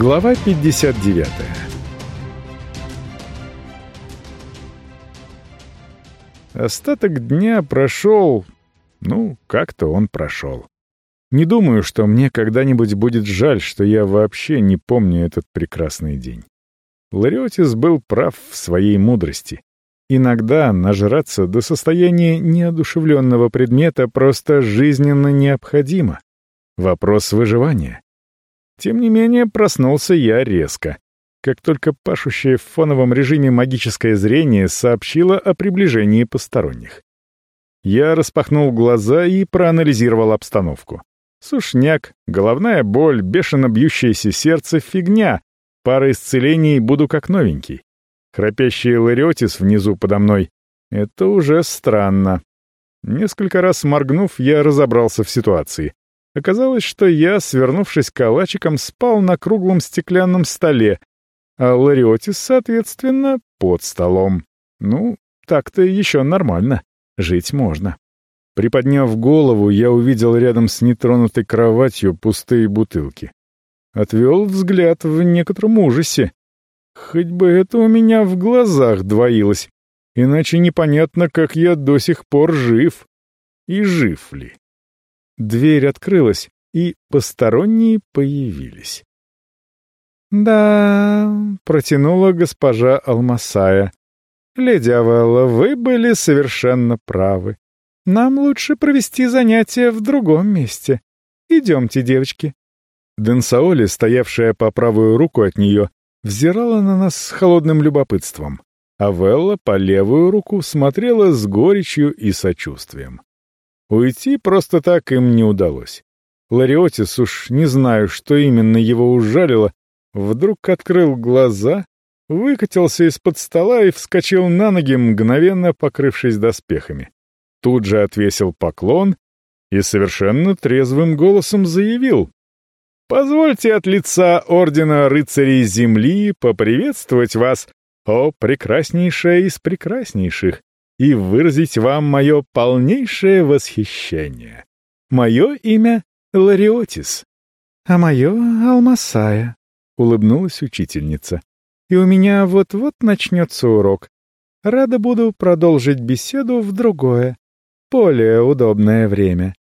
Глава 59 Остаток дня прошел... Ну, как-то он прошел. Не думаю, что мне когда-нибудь будет жаль, что я вообще не помню этот прекрасный день. Лариотис был прав в своей мудрости. Иногда нажраться до состояния неодушевленного предмета просто жизненно необходимо. Вопрос выживания. Тем не менее, проснулся я резко. Как только пашущее в фоновом режиме магическое зрение сообщило о приближении посторонних. Я распахнул глаза и проанализировал обстановку. Сушняк, головная боль, бешено бьющееся сердце — фигня. Пара исцелений буду как новенький. Храпящий Лариотис внизу подо мной — это уже странно. Несколько раз моргнув, я разобрался в ситуации. Оказалось, что я, свернувшись калачиком, спал на круглом стеклянном столе, а Лариотис, соответственно, под столом. Ну, так-то еще нормально. Жить можно. Приподняв голову, я увидел рядом с нетронутой кроватью пустые бутылки. Отвел взгляд в некотором ужасе. Хоть бы это у меня в глазах двоилось, иначе непонятно, как я до сих пор жив. И жив ли. Дверь открылась, и посторонние появились. «Да», — протянула госпожа Алмасая. «Леди Авелла, вы были совершенно правы. Нам лучше провести занятия в другом месте. Идемте, девочки». Денсаоли, стоявшая по правую руку от нее, взирала на нас с холодным любопытством, а Велла по левую руку смотрела с горечью и сочувствием. Уйти просто так им не удалось. Лариотис, уж не знаю, что именно его ужалило, вдруг открыл глаза, выкатился из-под стола и вскочил на ноги, мгновенно покрывшись доспехами. Тут же отвесил поклон и совершенно трезвым голосом заявил. «Позвольте от лица Ордена Рыцарей Земли поприветствовать вас, о прекраснейшая из прекраснейших, и выразить вам мое полнейшее восхищение. Мое имя — Лариотис. А мое — Алмасая, — улыбнулась учительница. И у меня вот-вот начнется урок. Рада буду продолжить беседу в другое, более удобное время.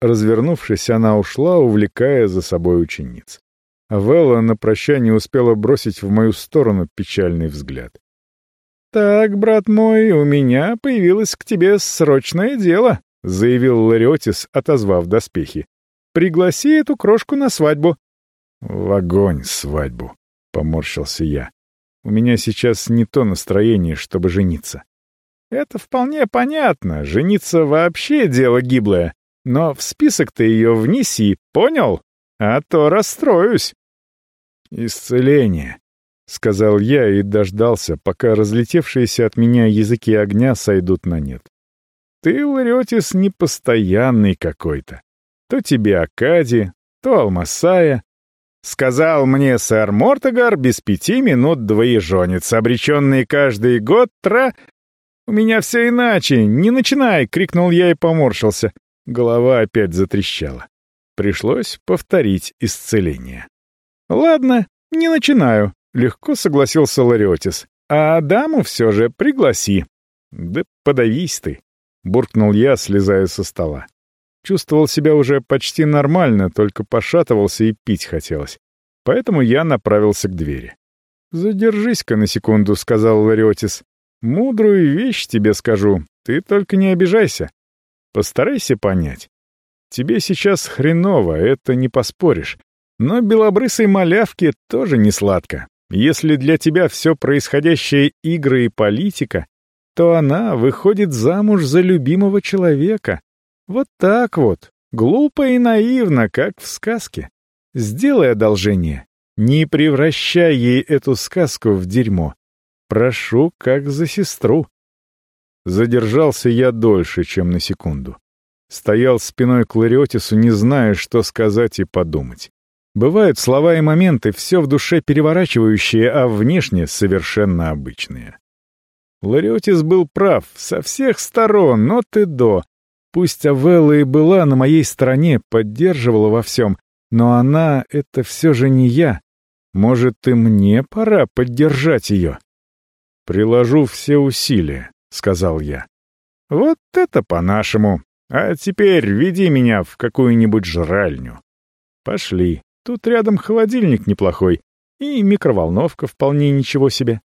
Развернувшись, она ушла, увлекая за собой учениц. Велла на прощание успела бросить в мою сторону печальный взгляд. «Так, брат мой, у меня появилось к тебе срочное дело», — заявил Лариотис, отозвав доспехи. «Пригласи эту крошку на свадьбу». «В огонь свадьбу», — поморщился я. «У меня сейчас не то настроение, чтобы жениться». «Это вполне понятно. Жениться вообще дело гиблое. Но в список ты ее внеси, понял? А то расстроюсь». «Исцеление», — сказал я и дождался, пока разлетевшиеся от меня языки огня сойдут на нет. «Ты, Лариотис, непостоянный какой-то. То тебе Акади, то Алмасая. Сказал мне сэр Мортогар без пяти минут двоеженец, обреченный каждый год тра... У меня все иначе, не начинай!» — крикнул я и поморщился. Голова опять затрещала. Пришлось повторить исцеление. «Ладно, не начинаю», — легко согласился Лариотис. «А даму все же пригласи». «Да подавись ты», — буркнул я, слезая со стола. Чувствовал себя уже почти нормально, только пошатывался и пить хотелось. Поэтому я направился к двери. «Задержись-ка на секунду», — сказал Лариотис. «Мудрую вещь тебе скажу, ты только не обижайся. Постарайся понять. Тебе сейчас хреново, это не поспоришь. Но белобрысой малявке тоже не сладко. Если для тебя все происходящее игры и политика, то она выходит замуж за любимого человека. Вот так вот, глупо и наивно, как в сказке. Сделай одолжение, не превращай ей эту сказку в дерьмо. Прошу, как за сестру. Задержался я дольше, чем на секунду. Стоял спиной к Лариотису, не зная, что сказать и подумать. Бывают слова и моменты, все в душе переворачивающие, а внешне совершенно обычные. Лариотис был прав со всех сторон, но ты до. Пусть Авелла и была на моей стороне, поддерживала во всем, но она — это все же не я. Может, и мне пора поддержать ее?» «Приложу все усилия», — сказал я. «Вот это по-нашему. А теперь веди меня в какую-нибудь жральню». «Пошли. Тут рядом холодильник неплохой, и микроволновка вполне ничего себе».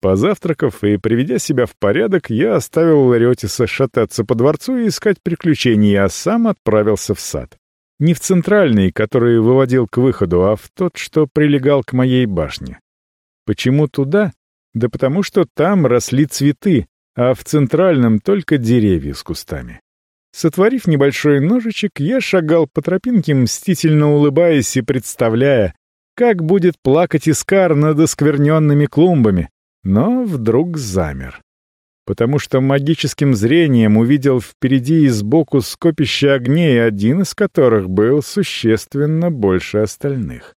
Позавтракав и приведя себя в порядок, я оставил Лариотиса шататься по дворцу и искать приключений, а сам отправился в сад. Не в центральный, который выводил к выходу, а в тот, что прилегал к моей башне. Почему туда? Да потому что там росли цветы, а в центральном только деревья с кустами. Сотворив небольшой ножичек, я шагал по тропинке, мстительно улыбаясь и представляя, как будет плакать Искар над оскверненными клумбами, но вдруг замер. Потому что магическим зрением увидел впереди и сбоку скопище огней, один из которых был существенно больше остальных.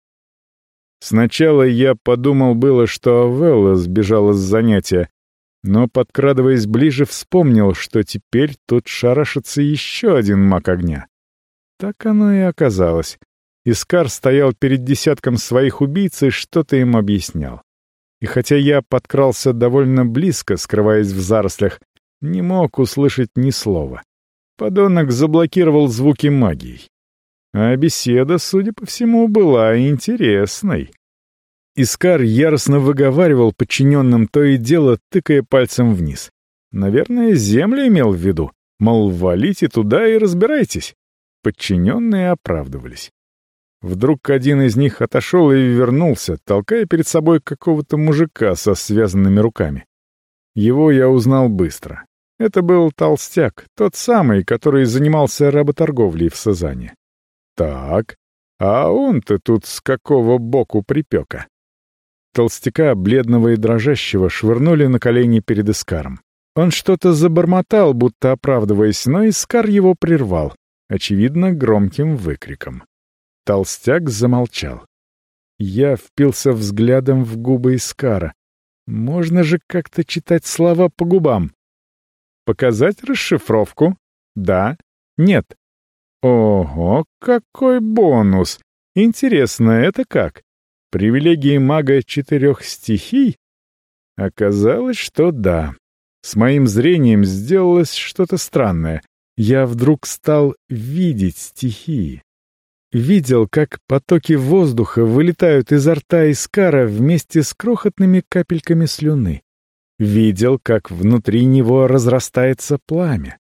Сначала я подумал было, что Авелла сбежала с занятия, но, подкрадываясь ближе, вспомнил, что теперь тут шарашится еще один маг огня. Так оно и оказалось. Искар стоял перед десятком своих убийц и что-то им объяснял. И хотя я подкрался довольно близко, скрываясь в зарослях, не мог услышать ни слова. Подонок заблокировал звуки магией. А беседа, судя по всему, была интересной. Искар яростно выговаривал подчиненным то и дело, тыкая пальцем вниз. Наверное, землю имел в виду. Мол, валите туда и разбирайтесь. Подчиненные оправдывались. Вдруг один из них отошел и вернулся, толкая перед собой какого-то мужика со связанными руками. Его я узнал быстро. Это был толстяк, тот самый, который занимался работорговлей в Сазане. Так, а он-то тут с какого боку припека? Толстяка, бледного и дрожащего, швырнули на колени перед Искаром. Он что-то забормотал, будто оправдываясь, но Искар его прервал, очевидно, громким выкриком. Толстяк замолчал. Я впился взглядом в губы Искара. Можно же как-то читать слова по губам. Показать расшифровку? Да? Нет? Ого, какой бонус! Интересно, это как? Привилегии мага четырех стихий? Оказалось, что да. С моим зрением сделалось что-то странное. Я вдруг стал видеть стихии. Видел, как потоки воздуха вылетают изо рта Искара вместе с крохотными капельками слюны. Видел, как внутри него разрастается пламя.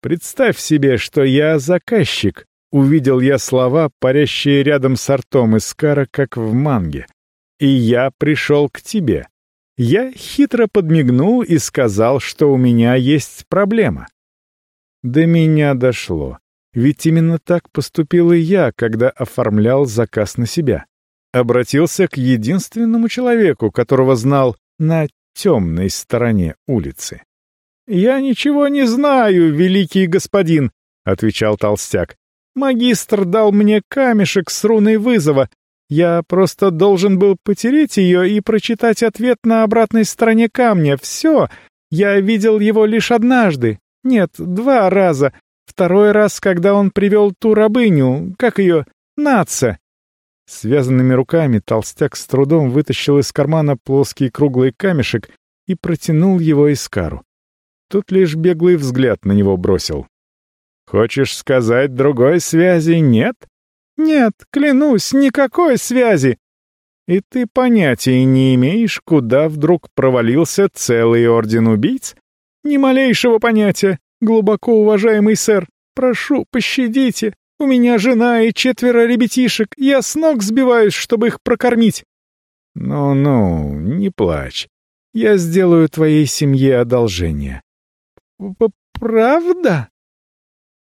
Представь себе, что я заказчик. Увидел я слова, парящие рядом с ртом Искара, как в манге. И я пришел к тебе. Я хитро подмигнул и сказал, что у меня есть проблема. До меня дошло. Ведь именно так поступил и я, когда оформлял заказ на себя. Обратился к единственному человеку, которого знал на темной стороне улицы. «Я ничего не знаю, великий господин», — отвечал толстяк. «Магистр дал мне камешек с руной вызова. Я просто должен был потереть ее и прочитать ответ на обратной стороне камня. Все. Я видел его лишь однажды. Нет, два раза. Второй раз, когда он привел ту рабыню, как ее, Наца. Связанными руками толстяк с трудом вытащил из кармана плоский круглый камешек и протянул его Искару. Тут лишь беглый взгляд на него бросил. «Хочешь сказать, другой связи нет?» «Нет, клянусь, никакой связи!» «И ты понятия не имеешь, куда вдруг провалился целый орден убийц?» «Ни малейшего понятия. «Глубоко уважаемый сэр, прошу, пощадите. У меня жена и четверо ребятишек. Я с ног сбиваюсь, чтобы их прокормить». «Ну-ну, не плачь. Я сделаю твоей семье одолжение». П «Правда?»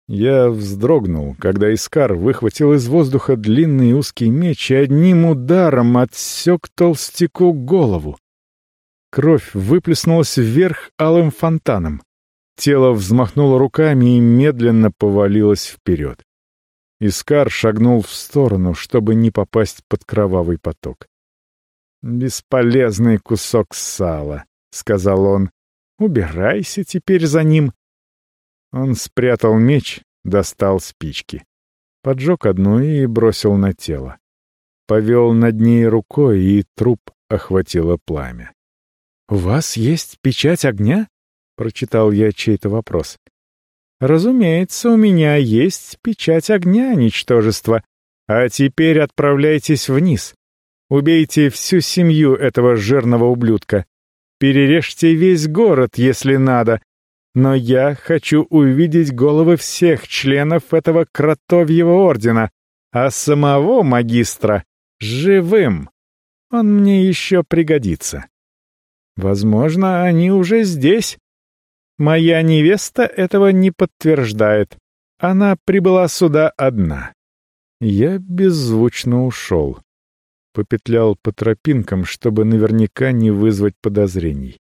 Я вздрогнул, когда Искар выхватил из воздуха длинный узкий меч и одним ударом отсек толстяку голову. Кровь выплеснулась вверх алым фонтаном. Тело взмахнуло руками и медленно повалилось вперед. Искар шагнул в сторону, чтобы не попасть под кровавый поток. «Бесполезный кусок сала», — сказал он. «Убирайся теперь за ним». Он спрятал меч, достал спички. Поджег одну и бросил на тело. повел над ней рукой, и труп охватило пламя. «У вас есть печать огня?» — прочитал я чей-то вопрос. «Разумеется, у меня есть печать огня, ничтожество. А теперь отправляйтесь вниз. Убейте всю семью этого жирного ублюдка. Перережьте весь город, если надо. Но я хочу увидеть головы всех членов этого кротовьего ордена, а самого магистра живым. Он мне еще пригодится. Возможно, они уже здесь. Моя невеста этого не подтверждает. Она прибыла сюда одна. Я беззвучно ушел. Попетлял по тропинкам, чтобы наверняка не вызвать подозрений.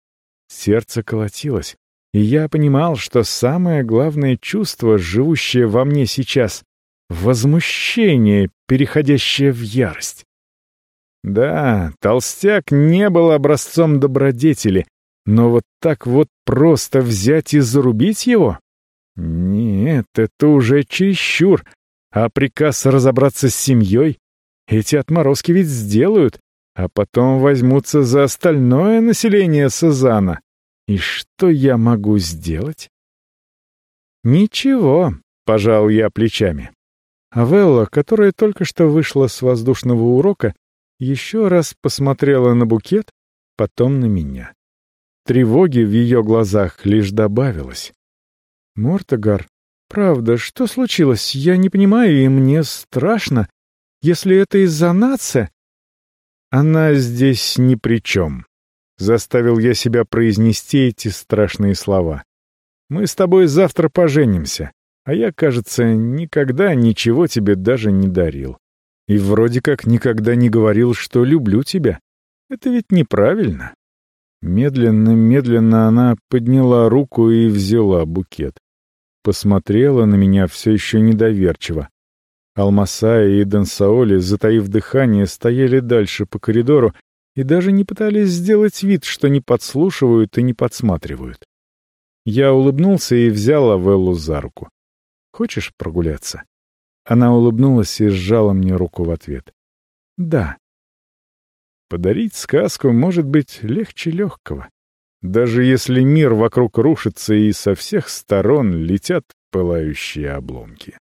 Сердце колотилось, и я понимал, что самое главное чувство, живущее во мне сейчас — возмущение, переходящее в ярость. Да, толстяк не был образцом добродетели, но вот так вот просто взять и зарубить его? Нет, это уже чересчур, а приказ разобраться с семьей? Эти отморозки ведь сделают, а потом возьмутся за остальное население Сазана. И что я могу сделать? Ничего, пожал я плечами. Авелла, которая только что вышла с воздушного урока, еще раз посмотрела на букет, потом на меня. Тревоги в ее глазах лишь добавилось. «Мортогар, Правда, что случилось? Я не понимаю, и мне страшно. Если это из-за нация... Она здесь ни при чем. Заставил я себя произнести эти страшные слова. Мы с тобой завтра поженимся, а я, кажется, никогда ничего тебе даже не дарил. И вроде как никогда не говорил, что люблю тебя. Это ведь неправильно. Медленно-медленно она подняла руку и взяла букет посмотрела на меня все еще недоверчиво. Алмасая и Дансаоли, затаив дыхание, стояли дальше по коридору и даже не пытались сделать вид, что не подслушивают и не подсматривают. Я улыбнулся и взял Авеллу за руку. «Хочешь прогуляться?» Она улыбнулась и сжала мне руку в ответ. «Да». Подарить сказку может быть легче легкого. Даже если мир вокруг рушится и со всех сторон летят пылающие обломки.